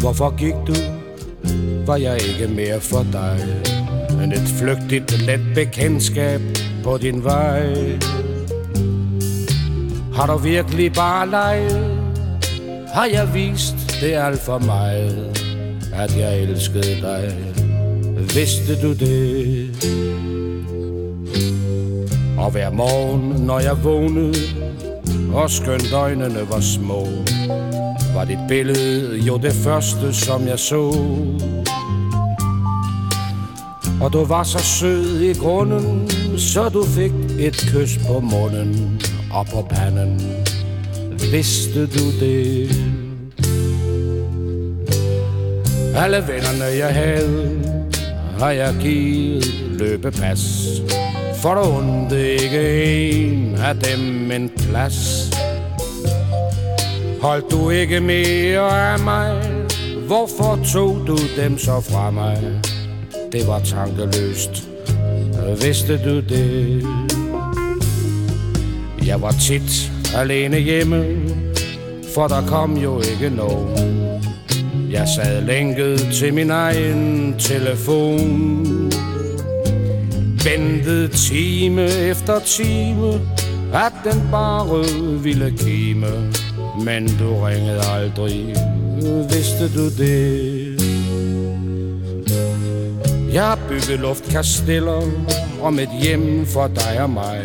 Hvorfor gik du? Var jeg ikke mere for dig End et flygtigt let bekendtskab på din vej Har du virkelig bare leget? Har jeg vist det alt for meget At jeg elskede dig Vidste du det? Og hver morgen, når jeg vågnede Og skønt øjnene var små var dit billede jo det første, som jeg så. Og du var så sød i grunden Så du fik et kys på munden Og på panden. Vidste du det? Alle vennerne jeg havde Har jeg givet løbepas. For du undte ikke en af dem en plads. Hold du ikke mere af mig? Hvorfor tog du dem så fra mig? Det var tankeløst. Vidste du det? Jeg var tit alene hjemme For der kom jo ikke nogen. Jeg sad lænket til min egen telefon. Ventede time efter time At den bare ville kime. Men du ringede aldrig. Vidste du det? Jeg har bygget luftkasteller Om et hjem for dig og mig.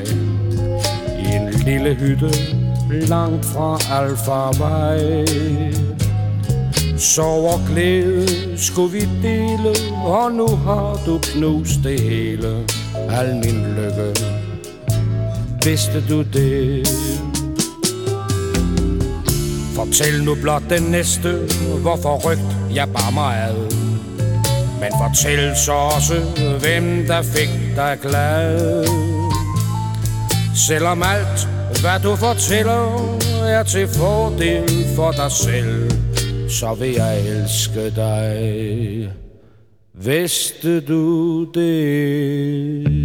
I en lille hytte Langt fra Alfarvej. Så og glæde skulle vi dele Og nu har du knust det hele. Al min lykke. Vidste du det? Fortæl nu blot den næste Hvorfor rygt jeg bare mig ad Men fortæl så også Hvem der fik dig glad. Selvom alt hvad du fortæller Er til fordel for dig selv Så vil jeg elske dig. Vidste du det?